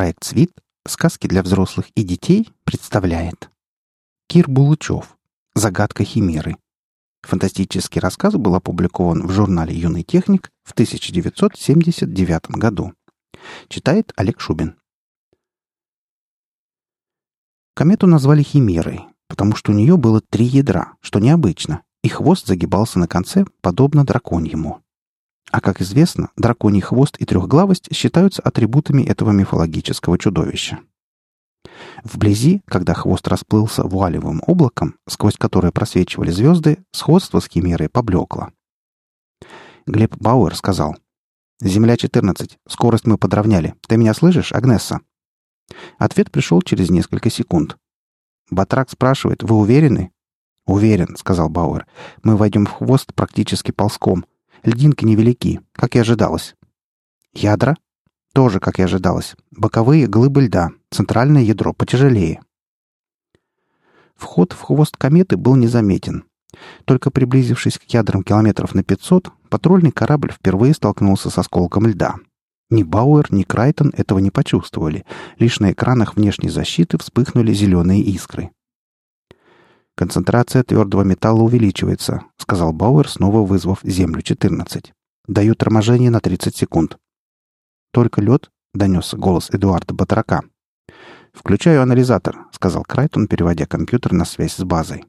Проект «Свит. Сказки для взрослых и детей» представляет Кир Булычев. Загадка Химеры. Фантастический рассказ был опубликован в журнале «Юный техник» в 1979 году. Читает Олег Шубин. Комету назвали Химерой, потому что у нее было три ядра, что необычно, и хвост загибался на конце, подобно драконьему. А как известно, драконий хвост и трехглавость считаются атрибутами этого мифологического чудовища. Вблизи, когда хвост расплылся вуалевым облаком, сквозь которое просвечивали звезды, сходство с химерой поблекло. Глеб Бауэр сказал, «Земля-14, скорость мы подровняли. Ты меня слышишь, Агнесса?» Ответ пришел через несколько секунд. Батрак спрашивает, «Вы уверены?» «Уверен», — сказал Бауэр. «Мы войдем в хвост практически ползком. Льдинки невелики, как и ожидалось. Ядра? Тоже, как и ожидалось. Боковые глыбы льда, центральное ядро потяжелее. Вход в хвост кометы был незаметен. Только приблизившись к ядрам километров на 500, патрульный корабль впервые столкнулся с осколком льда. Ни Бауэр, ни Крайтон этого не почувствовали. Лишь на экранах внешней защиты вспыхнули зеленые искры. «Концентрация твердого металла увеличивается», — сказал Бауэр, снова вызвав Землю-14. «Даю торможение на 30 секунд». «Только лед?» — донесся голос Эдуарда Батрака. «Включаю анализатор», — сказал Крайтон, переводя компьютер на связь с базой.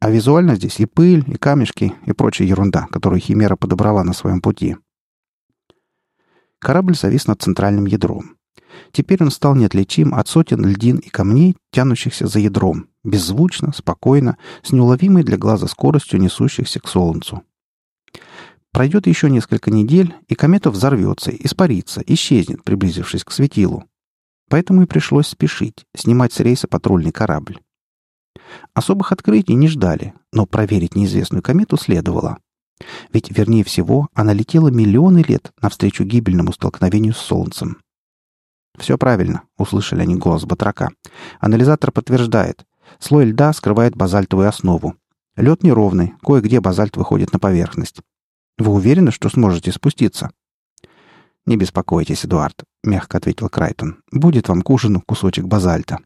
«А визуально здесь и пыль, и камешки, и прочая ерунда, которую Химера подобрала на своем пути». Корабль завис над центральным ядром. Теперь он стал неотличим от сотен льдин и камней, тянущихся за ядром, беззвучно, спокойно, с неуловимой для глаза скоростью несущихся к Солнцу. Пройдет еще несколько недель, и комета взорвется, испарится, исчезнет, приблизившись к светилу. Поэтому и пришлось спешить, снимать с рейса патрульный корабль. Особых открытий не ждали, но проверить неизвестную комету следовало. Ведь, вернее всего, она летела миллионы лет навстречу гибельному столкновению с Солнцем. «Все правильно», — услышали они голос батрака. «Анализатор подтверждает. Слой льда скрывает базальтовую основу. Лед неровный, кое-где базальт выходит на поверхность. Вы уверены, что сможете спуститься?» «Не беспокойтесь, Эдуард», — мягко ответил Крайтон. «Будет вам к ужину кусочек базальта».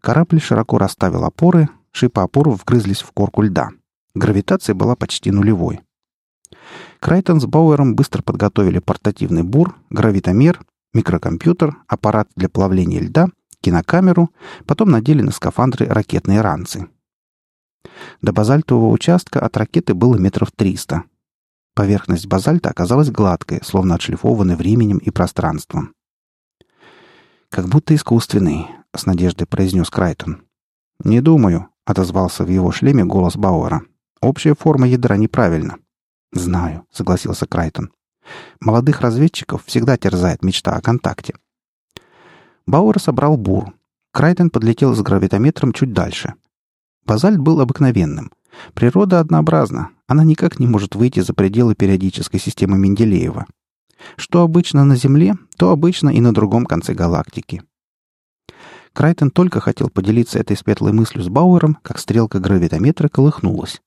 Корабль широко расставил опоры, шипы опор вгрызлись в корку льда. Гравитация была почти нулевой. Крайтон с Бауэром быстро подготовили портативный бур, гравитомер, микрокомпьютер, аппарат для плавления льда кинокамеру, потом надели на скафандры ракетные ранцы. До базальтового участка от ракеты было метров триста. Поверхность базальта оказалась гладкой, словно отшлифованной временем и пространством. «Как будто искусственный», — с надеждой произнес Крайтон. «Не думаю», — отозвался в его шлеме голос Бауэра. «Общая форма ядра неправильна». «Знаю», — согласился Крайтон. «Молодых разведчиков всегда терзает мечта о контакте. Бауэр собрал бур. Крайтон подлетел с гравитометром чуть дальше. Базальт был обыкновенным. Природа однообразна. Она никак не может выйти за пределы периодической системы Менделеева. Что обычно на Земле, то обычно и на другом конце галактики. Крайтон только хотел поделиться этой светлой мыслью с Бауэром, как стрелка гравитометра колыхнулась.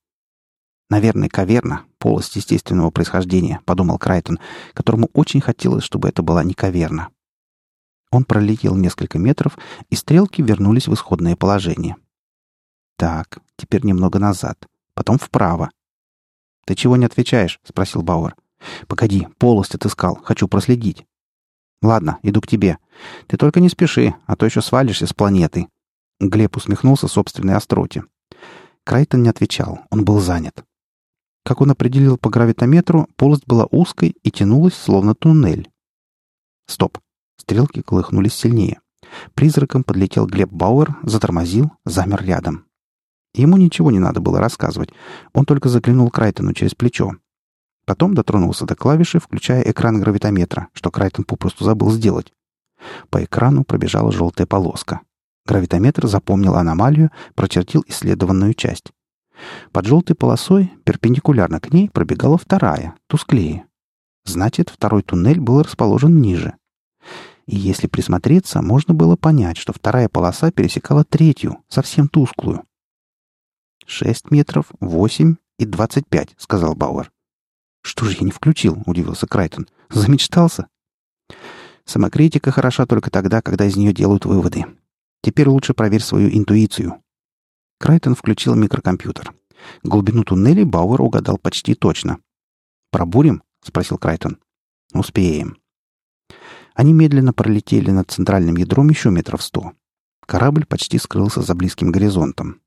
«Наверное, каверна, полость естественного происхождения», — подумал Крайтон, которому очень хотелось, чтобы это была не каверна. Он пролетел несколько метров, и стрелки вернулись в исходное положение. Так, теперь немного назад, потом вправо. «Ты чего не отвечаешь?» — спросил Бауэр. «Погоди, полость отыскал, хочу проследить». «Ладно, иду к тебе. Ты только не спеши, а то еще свалишься с планеты». Глеб усмехнулся собственной остроте. Крайтон не отвечал, он был занят. Как он определил по гравитометру, полость была узкой и тянулась, словно туннель. Стоп. Стрелки колыхнулись сильнее. Призраком подлетел Глеб Бауэр, затормозил, замер рядом. Ему ничего не надо было рассказывать. Он только заглянул Крайтону через плечо. Потом дотронулся до клавиши, включая экран гравитометра, что Крайтон попросту забыл сделать. По экрану пробежала желтая полоска. Гравитометр запомнил аномалию, прочертил исследованную часть. Под желтой полосой, перпендикулярно к ней, пробегала вторая, тусклее. Значит, второй туннель был расположен ниже и если присмотреться, можно было понять, что вторая полоса пересекала третью, совсем тусклую. «Шесть метров, восемь и двадцать пять», — сказал Бауэр. «Что же я не включил?» — удивился Крайтон. «Замечтался?» Самокритика хороша только тогда, когда из нее делают выводы. Теперь лучше проверь свою интуицию. Крайтон включил микрокомпьютер. Глубину туннелей Бауэр угадал почти точно. «Пробурим?» — спросил Крайтон. «Успеем». Они медленно пролетели над центральным ядром еще метров сто. Корабль почти скрылся за близким горизонтом.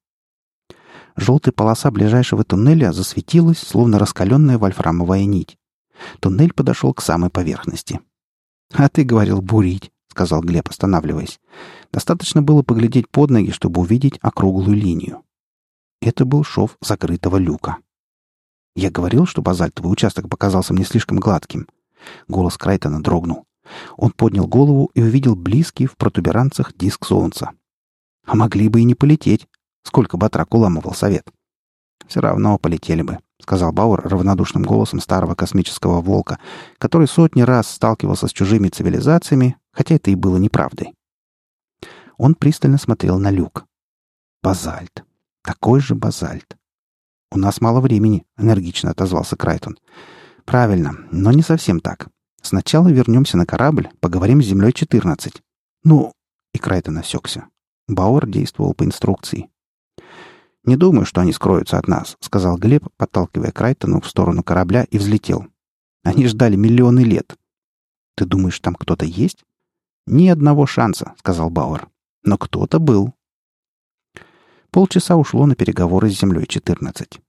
Желтая полоса ближайшего туннеля засветилась, словно раскаленная вольфрамовая нить. Туннель подошел к самой поверхности. «А ты говорил бурить», — сказал Глеб, останавливаясь. Достаточно было поглядеть под ноги, чтобы увидеть округлую линию. Это был шов закрытого люка. Я говорил, что базальтовый участок показался мне слишком гладким. Голос Крайтона дрогнул. Он поднял голову и увидел близкий в протуберанцах диск солнца. А могли бы и не полететь. Сколько Батрак уламывал совет. Все равно полетели бы, сказал Бауэр равнодушным голосом старого космического волка, который сотни раз сталкивался с чужими цивилизациями, хотя это и было неправдой. Он пристально смотрел на люк. Базальт. Такой же базальт. «У нас мало времени», — энергично отозвался Крайтон. «Правильно, но не совсем так. Сначала вернемся на корабль, поговорим с Землей 14. Ну...» И Крайтон осекся. Бауэр действовал по инструкции. «Не думаю, что они скроются от нас», — сказал Глеб, подталкивая Крайтону в сторону корабля и взлетел. «Они ждали миллионы лет». «Ты думаешь, там кто-то есть?» «Ни одного шанса», — сказал Бауэр. «Но кто-то был». Полчаса ушло на переговоры с Землей-14.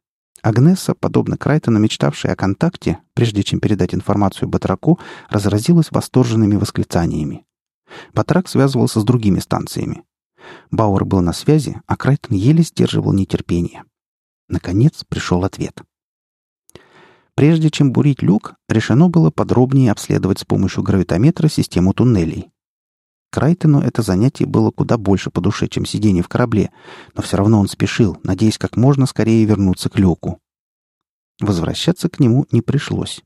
Агнесса, подобно Крайтону, мечтавшая о контакте, прежде чем передать информацию Батраку, разразилась восторженными восклицаниями. Батрак связывался с другими станциями. Бауэр был на связи, а Крайтон еле сдерживал нетерпение. Наконец пришел ответ. Прежде чем бурить люк, решено было подробнее обследовать с помощью гравитометра систему туннелей. Крайтону это занятие было куда больше по душе, чем сидение в корабле, но все равно он спешил, надеясь как можно скорее вернуться к люку. Возвращаться к нему не пришлось.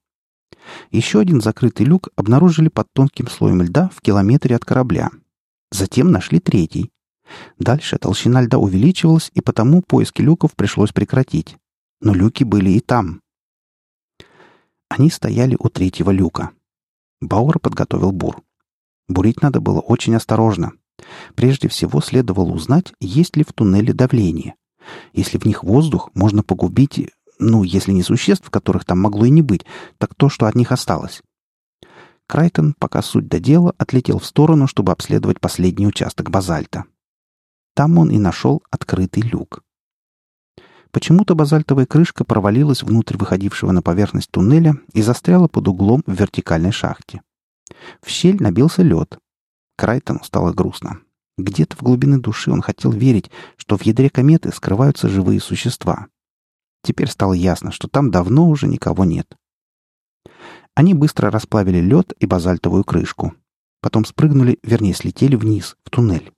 Еще один закрытый люк обнаружили под тонким слоем льда в километре от корабля. Затем нашли третий. Дальше толщина льда увеличивалась, и потому поиски люков пришлось прекратить. Но люки были и там. Они стояли у третьего люка. Бауэр подготовил бур. Бурить надо было очень осторожно. Прежде всего следовало узнать, есть ли в туннеле давление. Если в них воздух, можно погубить, ну, если не существ, которых там могло и не быть, так то, что от них осталось. Крайтон, пока суть до дела, отлетел в сторону, чтобы обследовать последний участок базальта. Там он и нашел открытый люк. Почему-то базальтовая крышка провалилась внутрь выходившего на поверхность туннеля и застряла под углом в вертикальной шахте. В щель набился лед. Крайтону стало грустно. Где-то в глубине души он хотел верить, что в ядре кометы скрываются живые существа. Теперь стало ясно, что там давно уже никого нет. Они быстро расплавили лед и базальтовую крышку. Потом спрыгнули, вернее, слетели вниз, в туннель.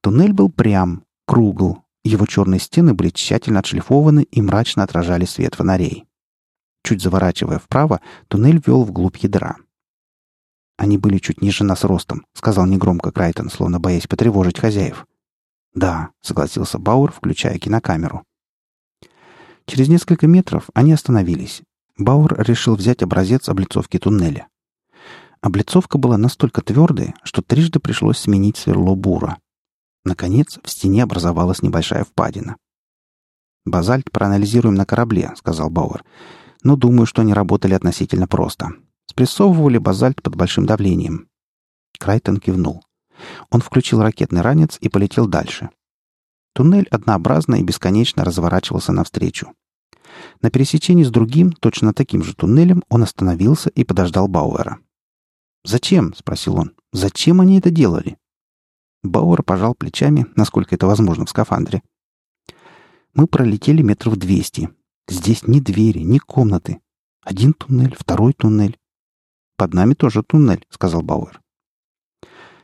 Туннель был прям, кругл. Его черные стены были тщательно отшлифованы и мрачно отражали свет фонарей. Чуть заворачивая вправо, туннель вел вглубь ядра. «Они были чуть ниже нас ростом», — сказал негромко Крайтон, словно боясь потревожить хозяев. «Да», — согласился Бауэр, включая кинокамеру. Через несколько метров они остановились. Бауэр решил взять образец облицовки туннеля. Облицовка была настолько твердая, что трижды пришлось сменить сверло бура. Наконец, в стене образовалась небольшая впадина. «Базальт проанализируем на корабле», — сказал Бауэр. «Но думаю, что они работали относительно просто. Спрессовывали базальт под большим давлением. Крайтон кивнул. Он включил ракетный ранец и полетел дальше. Туннель однообразно и бесконечно разворачивался навстречу. На пересечении с другим, точно таким же туннелем, он остановился и подождал Бауэра. «Зачем?» — спросил он. «Зачем они это делали?» Бауэр пожал плечами, насколько это возможно в скафандре. «Мы пролетели метров двести. Здесь ни двери, ни комнаты. Один туннель, второй туннель. «Под нами тоже туннель», — сказал Бауэр.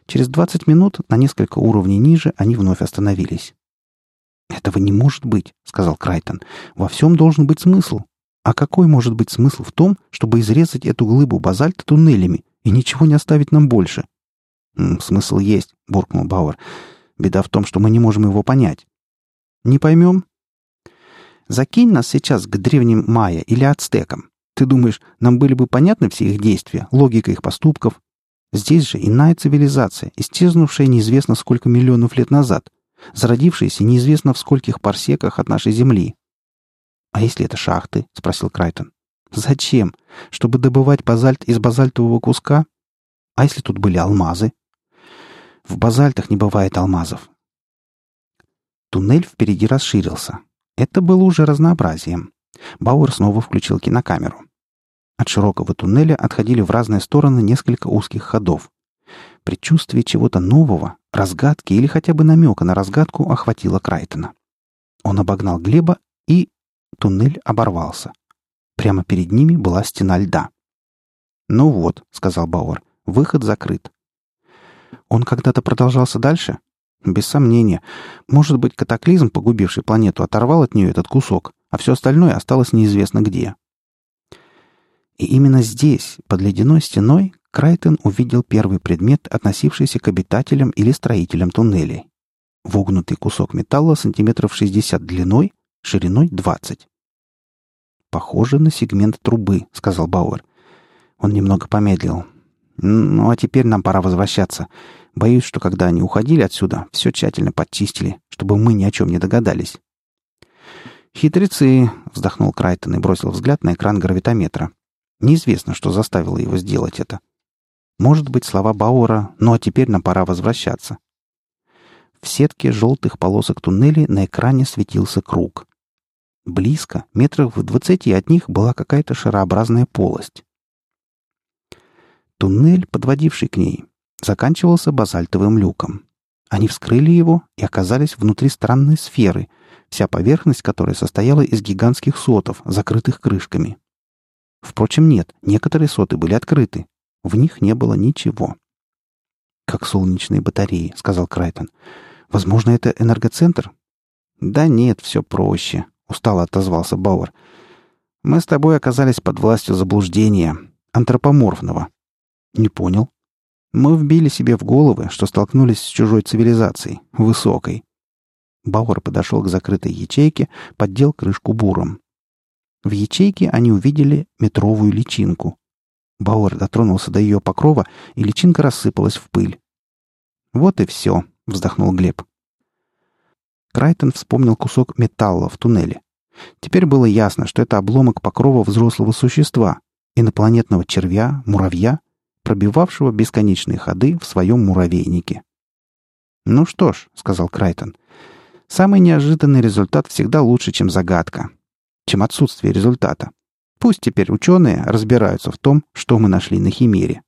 Через 20 минут, на несколько уровней ниже, они вновь остановились. «Этого не может быть», — сказал Крайтон. «Во всем должен быть смысл. А какой может быть смысл в том, чтобы изрезать эту глыбу базальта туннелями и ничего не оставить нам больше?» «Смысл есть», — буркнул Бауэр. «Беда в том, что мы не можем его понять». «Не поймем?» «Закинь нас сейчас к древним майя или ацтекам. Ты думаешь, нам были бы понятны все их действия, логика их поступков? Здесь же иная цивилизация, исчезнувшая неизвестно сколько миллионов лет назад, зародившаяся неизвестно в скольких парсеках от нашей Земли. «А если это шахты?» — спросил Крайтон. «Зачем? Чтобы добывать базальт из базальтового куска? А если тут были алмазы?» «В базальтах не бывает алмазов». Туннель впереди расширился. Это было уже разнообразием. Бауэр снова включил кинокамеру. От широкого туннеля отходили в разные стороны несколько узких ходов. Предчувствие чего-то нового, разгадки или хотя бы намека на разгадку охватило Крайтона. Он обогнал Глеба, и туннель оборвался. Прямо перед ними была стена льда. «Ну вот», — сказал Бауэр, — «выход закрыт». «Он когда-то продолжался дальше?» «Без сомнения. Может быть, катаклизм, погубивший планету, оторвал от нее этот кусок, а все остальное осталось неизвестно где». И именно здесь, под ледяной стеной, Крайтон увидел первый предмет, относившийся к обитателям или строителям туннелей. Вогнутый кусок металла сантиметров 60 длиной, шириной 20. «Похоже на сегмент трубы», — сказал Бауэр. Он немного помедлил. «Ну, а теперь нам пора возвращаться. Боюсь, что когда они уходили отсюда, все тщательно подчистили, чтобы мы ни о чем не догадались». «Хитрецы», — вздохнул Крайтон и бросил взгляд на экран гравитометра. Неизвестно, что заставило его сделать это. Может быть, слова Бауэра «ну а теперь нам пора возвращаться». В сетке желтых полосок туннелей на экране светился круг. Близко, метров в двадцати от них была какая-то шарообразная полость. Туннель, подводивший к ней, заканчивался базальтовым люком. Они вскрыли его и оказались внутри странной сферы, вся поверхность которой состояла из гигантских сотов, закрытых крышками. Впрочем, нет, некоторые соты были открыты. В них не было ничего. «Как солнечные батареи», — сказал Крайтон. «Возможно, это энергоцентр?» «Да нет, все проще», — устало отозвался Бауэр. «Мы с тобой оказались под властью заблуждения, антропоморфного». «Не понял». «Мы вбили себе в головы, что столкнулись с чужой цивилизацией, высокой». Бауэр подошел к закрытой ячейке, поддел крышку буром. В ячейке они увидели метровую личинку. Бауэр дотронулся до ее покрова, и личинка рассыпалась в пыль. «Вот и все», — вздохнул Глеб. Крайтон вспомнил кусок металла в туннеле. Теперь было ясно, что это обломок покрова взрослого существа, инопланетного червя, муравья, пробивавшего бесконечные ходы в своем муравейнике. «Ну что ж», — сказал Крайтон, — «самый неожиданный результат всегда лучше, чем загадка чем отсутствие результата. Пусть теперь ученые разбираются в том, что мы нашли на Химере.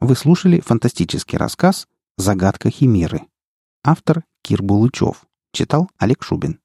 Вы слушали фантастический рассказ «Загадка Химеры». Автор Кир Булычев. Читал Олег Шубин.